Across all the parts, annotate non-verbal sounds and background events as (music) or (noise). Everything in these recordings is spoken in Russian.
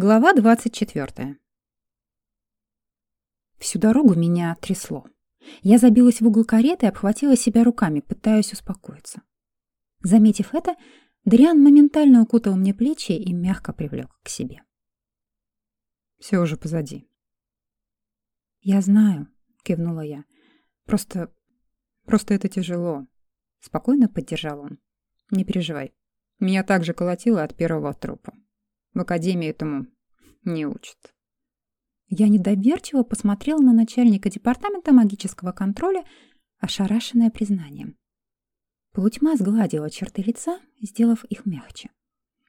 Глава 24. Всю дорогу меня трясло. Я забилась в угол кареты и обхватила себя руками, пытаясь успокоиться. Заметив это, Дриан моментально укутал мне плечи и мягко привлек к себе. Все уже позади. «Я знаю», — кивнула я. «Просто... просто это тяжело», — спокойно поддержал он. «Не переживай. Меня также колотило от первого трупа. В академии этому не учат. Я недоверчиво посмотрела на начальника департамента магического контроля, ошарашенная признанием. Полутьма сгладила черты лица, сделав их мягче.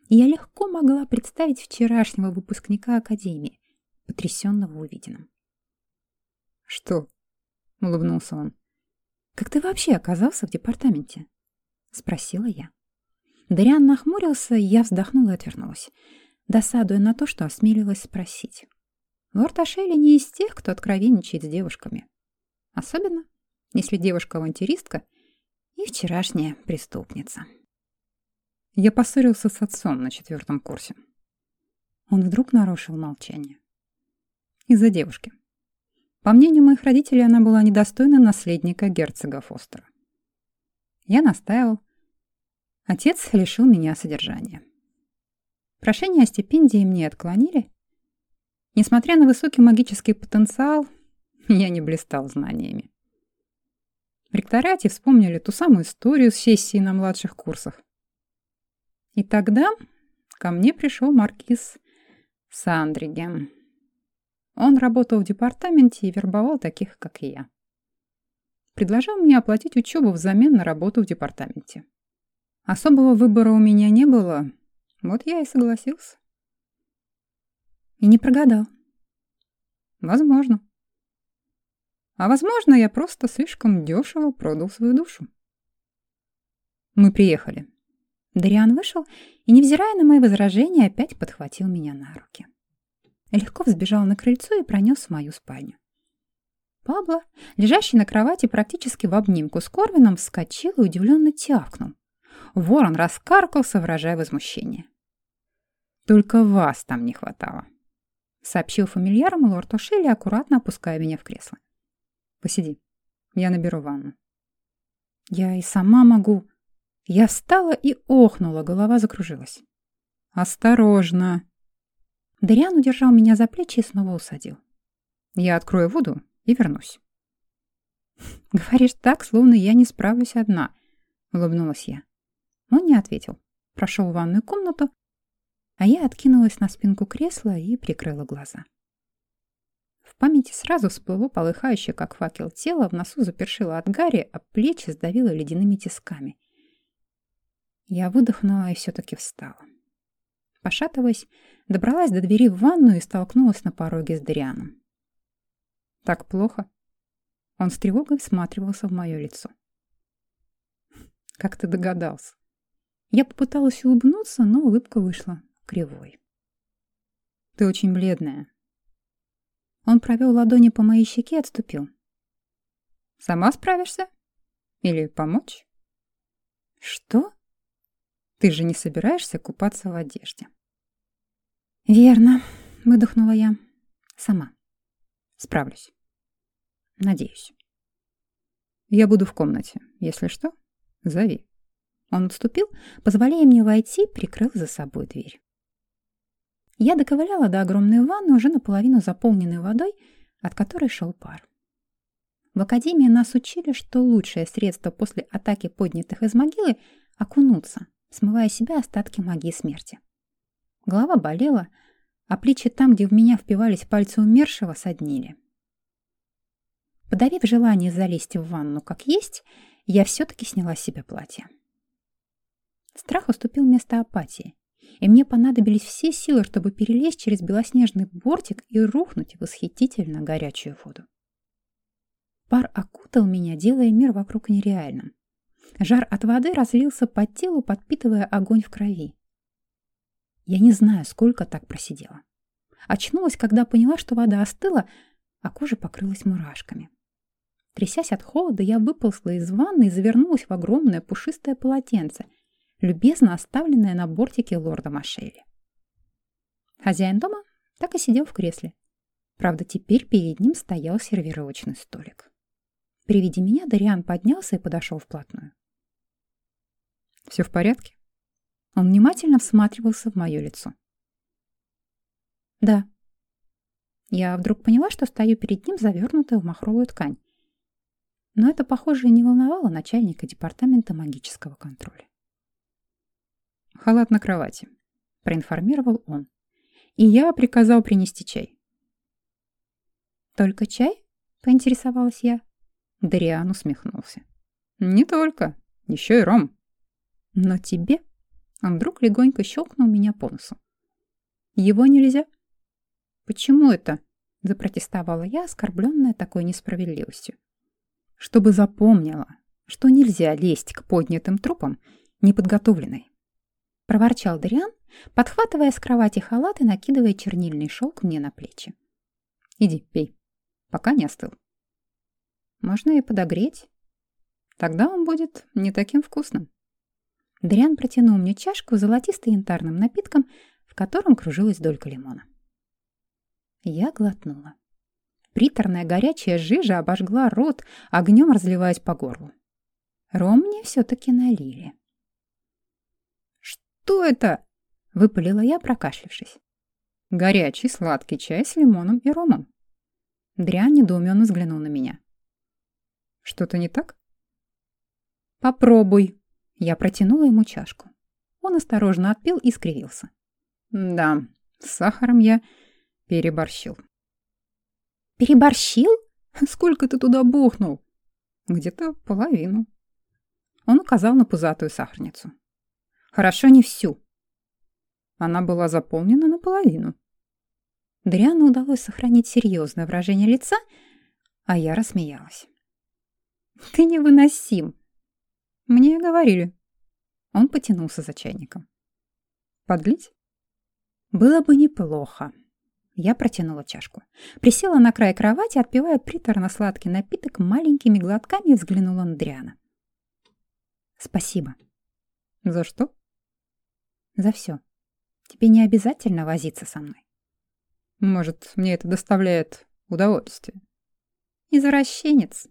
И я легко могла представить вчерашнего выпускника академии, потрясенного увиденным. «Что?» — улыбнулся он. «Как ты вообще оказался в департаменте?» — спросила я. Дариан нахмурился, я вздохнула и отвернулась досадуя на то, что осмелилась спросить. Лорд Ашели не из тех, кто откровенничает с девушками. Особенно, если девушка-авантюристка и вчерашняя преступница. Я поссорился с отцом на четвертом курсе. Он вдруг нарушил молчание. Из-за девушки. По мнению моих родителей, она была недостойна наследника герцога Фостера. Я настаивал. Отец лишил меня содержания. Прошение о стипендии мне отклонили. Несмотря на высокий магический потенциал, я не блистал знаниями. В ректорате вспомнили ту самую историю с сессией на младших курсах. И тогда ко мне пришел маркиз Сандриген. Он работал в департаменте и вербовал таких, как я. Предложил мне оплатить учебу взамен на работу в департаменте. Особого выбора у меня не было, вот я и согласился. И не прогадал. Возможно. А возможно, я просто слишком дешево продал свою душу. Мы приехали. Дариан вышел и, невзирая на мои возражения, опять подхватил меня на руки. Легко взбежал на крыльцо и пронес в мою спальню. Пабло, лежащий на кровати практически в обнимку с Корвином, вскочил и удивленно тявкнул. Ворон раскаркался, выражая возмущение. «Только вас там не хватало», — сообщил фамильяром лорд Ошелли, аккуратно опуская меня в кресло. «Посиди, я наберу ванну». «Я и сама могу». Я встала и охнула, голова закружилась. «Осторожно!» Дариан удержал меня за плечи и снова усадил. «Я открою воду и вернусь». (laughs) «Говоришь так, словно я не справлюсь одна», — улыбнулась я. Он не ответил. Прошел в ванную комнату, а я откинулась на спинку кресла и прикрыла глаза. В памяти сразу всплыло полыхающее, как факел, тело, в носу запершило от гари, а плечи сдавило ледяными тисками. Я выдохнула и все-таки встала. Пошатываясь, добралась до двери в ванную и столкнулась на пороге с Дарианом. «Так плохо?» Он с тревогой всматривался в мое лицо. «Как ты догадался?» Я попыталась улыбнуться, но улыбка вышла кривой. «Ты очень бледная». Он провел ладони по моей щеке и отступил. «Сама справишься? Или помочь?» «Что?» «Ты же не собираешься купаться в одежде?» «Верно», — выдохнула я. «Сама. Справлюсь. Надеюсь». «Я буду в комнате. Если что, зови». Он отступил, позволяя мне войти, прикрыл за собой дверь. Я доковыляла до огромной ванны, уже наполовину заполненной водой, от которой шел пар. В академии нас учили, что лучшее средство после атаки поднятых из могилы — окунуться, смывая себя остатки магии смерти. Голова болела, а плечи там, где в меня впивались пальцы умершего, соднили. Подавив желание залезть в ванну как есть, я все-таки сняла с себя платье. Страх уступил место апатии, и мне понадобились все силы, чтобы перелезть через белоснежный бортик и рухнуть в восхитительно горячую воду. Пар окутал меня, делая мир вокруг нереальным. Жар от воды разлился по телу, подпитывая огонь в крови. Я не знаю, сколько так просидела. Очнулась, когда поняла, что вода остыла, а кожа покрылась мурашками. Трясясь от холода, я выползла из ванны и завернулась в огромное пушистое полотенце — любезно оставленная на бортике лорда Машели. Хозяин дома так и сидел в кресле. Правда, теперь перед ним стоял сервировочный столик. При виде меня Дариан поднялся и подошел вплотную. «Все в порядке?» Он внимательно всматривался в мое лицо. «Да». Я вдруг поняла, что стою перед ним, завернутая в махровую ткань. Но это, похоже, не волновало начальника департамента магического контроля. «Халат на кровати», — проинформировал он. «И я приказал принести чай». «Только чай?» — поинтересовалась я. Дариан усмехнулся. «Не только. Еще и ром». «Но тебе?» Он вдруг легонько щелкнул меня по носу. «Его нельзя?» «Почему это?» — запротестовала я, оскорбленная такой несправедливостью. «Чтобы запомнила, что нельзя лезть к поднятым трупам неподготовленной». Проворчал Дариан, подхватывая с кровати халат и накидывая чернильный шелк мне на плечи. «Иди, пей, пока не остыл». «Можно и подогреть. Тогда он будет не таким вкусным». Дриан протянул мне чашку с золотисто-янтарным напитком, в котором кружилась долька лимона. Я глотнула. Приторная горячая жижа обожгла рот, огнем разливаясь по горлу. Ром мне все-таки налили. «Что это?» — выпалила я, прокашлявшись. «Горячий сладкий чай с лимоном и ромом». Дрянь недоуменно взглянул на меня. «Что-то не так?» «Попробуй», я протянула ему чашку. Он осторожно отпил и скривился. Да, с сахаром я переборщил. Переборщил? (laughs) Сколько ты туда бухнул? Где-то половину. Он указал на пузатую сахарницу. Хорошо, не всю. Она была заполнена наполовину. Дриану удалось сохранить серьезное выражение лица, а я рассмеялась. «Ты невыносим!» Мне говорили. Он потянулся за чайником. Подлить? Было бы неплохо. Я протянула чашку. Присела на край кровати, отпивая приторно-сладкий напиток маленькими глотками взглянула на Дриана. Спасибо. За что? За все. Тебе не обязательно возиться со мной. Может, мне это доставляет удовольствие? Извращенец.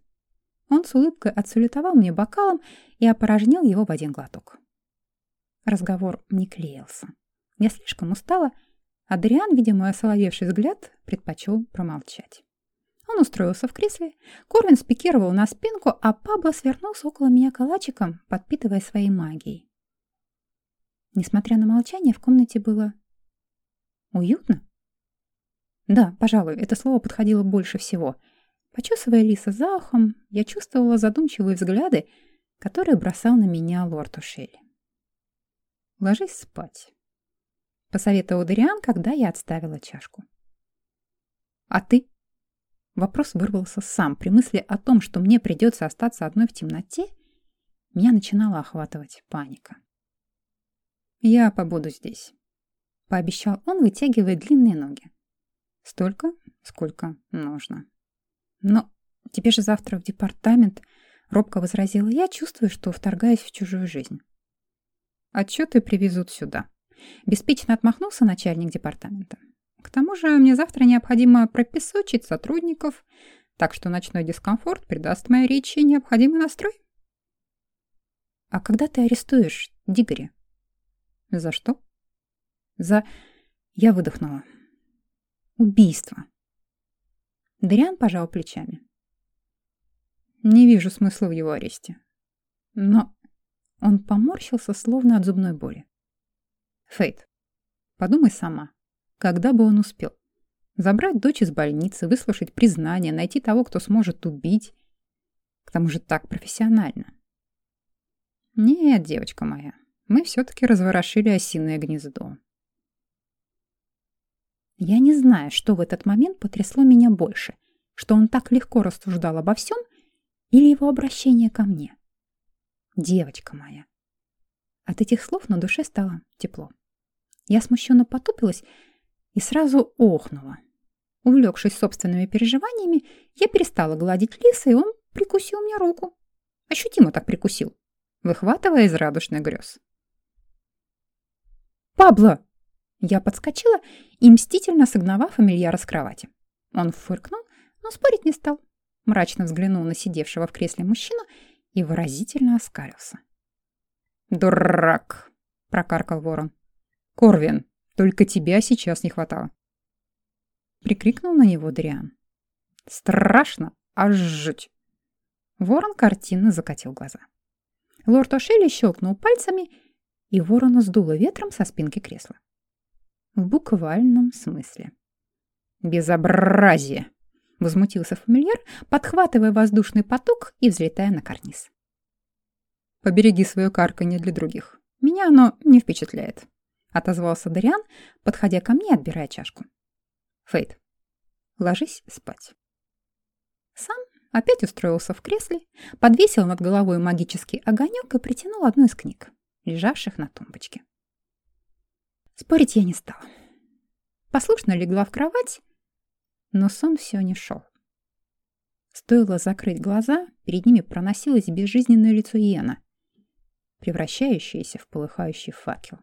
Он с улыбкой отсулетовал мне бокалом и опорожнил его в один глоток. Разговор не клеился. Я слишком устала, а Дриан, видя мой осоловевший взгляд, предпочел промолчать. Он устроился в кресле, Корвин спикировал на спинку, а Пабло свернулся около меня калачиком, подпитывая своей магией. Несмотря на молчание, в комнате было уютно. Да, пожалуй, это слово подходило больше всего — Почесывая лиса за ухом, я чувствовала задумчивые взгляды, которые бросал на меня лорд Ушель. «Ложись спать», — посоветовал Дариан, когда я отставила чашку. «А ты?» Вопрос вырвался сам. При мысли о том, что мне придется остаться одной в темноте, меня начинала охватывать паника. «Я побуду здесь», — пообещал он, вытягивая длинные ноги. «Столько, сколько нужно». Но тебе же завтра в департамент, робко возразила я, чувствуя, что вторгаюсь в чужую жизнь. Отчеты привезут сюда. Беспечно отмахнулся начальник департамента. К тому же мне завтра необходимо пропесочить сотрудников, так что ночной дискомфорт придаст моей речи необходимый настрой. А когда ты арестуешь Дигори? За что? За... Я выдохнула. Убийство. Дриан пожал плечами. Не вижу смысла в его аресте. Но он поморщился, словно от зубной боли. Фейт, подумай сама, когда бы он успел? Забрать дочь из больницы, выслушать признание, найти того, кто сможет убить. К тому же так профессионально. Нет, девочка моя, мы все-таки разворошили осиное гнездо. Я не знаю, что в этот момент потрясло меня больше, что он так легко рассуждал обо всем или его обращение ко мне. Девочка моя. От этих слов на душе стало тепло. Я смущенно потупилась и сразу охнула. Увлекшись собственными переживаниями, я перестала гладить лиса, и он прикусил мне руку. Ощутимо так прикусил, выхватывая из радужных грез. «Пабло!» Я подскочила и мстительно согнала фамильяра с кровати. Он фыркнул, но спорить не стал. Мрачно взглянул на сидевшего в кресле мужчину и выразительно оскалился. «Дурак!» — прокаркал ворон. «Корвин, только тебя сейчас не хватало!» Прикрикнул на него Дриан. «Страшно! Аж жуть!» Ворон картинно закатил глаза. Лорд Ошелли щелкнул пальцами, и ворона сдуло ветром со спинки кресла. В буквальном смысле. «Безобразие!» — возмутился фамильяр, подхватывая воздушный поток и взлетая на карниз. «Побереги свое карканье для других. Меня оно не впечатляет», — отозвался Дариан, подходя ко мне, отбирая чашку. «Фейт, ложись спать». Сам опять устроился в кресле, подвесил над головой магический огонек и притянул одну из книг, лежавших на тумбочке. Спорить я не стала. Послушно легла в кровать, но сон все не шел. Стоило закрыть глаза, перед ними проносилось безжизненное лицо Иена, превращающееся в полыхающий факел.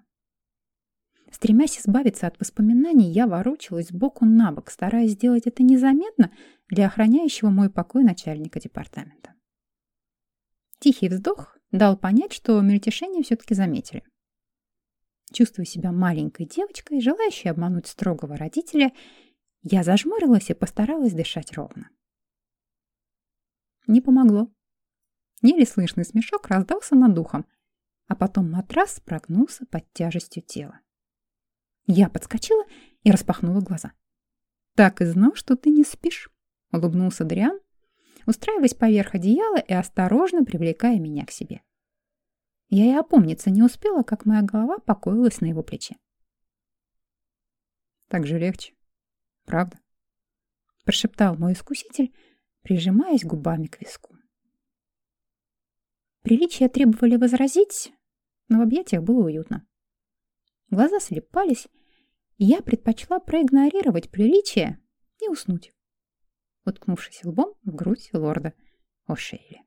Стремясь избавиться от воспоминаний, я ворочалась сбоку на бок, стараясь сделать это незаметно для охраняющего мой покой начальника департамента. Тихий вздох дал понять, что мельтешение все-таки заметили. Чувствуя себя маленькой девочкой, желающей обмануть строгого родителя, я зажмурилась и постаралась дышать ровно. Не помогло. Еле слышный смешок раздался над духом, а потом матрас прогнулся под тяжестью тела. Я подскочила и распахнула глаза. «Так и знал, что ты не спишь», — улыбнулся Дриан, устраиваясь поверх одеяла и осторожно привлекая меня к себе. Я и опомниться не успела, как моя голова покоилась на его плече. «Так же легче, правда?» — прошептал мой искуситель, прижимаясь губами к виску. Приличия требовали возразить, но в объятиях было уютно. Глаза слепались, и я предпочла проигнорировать приличие и уснуть, уткнувшись лбом в грудь лорда О'Шейли.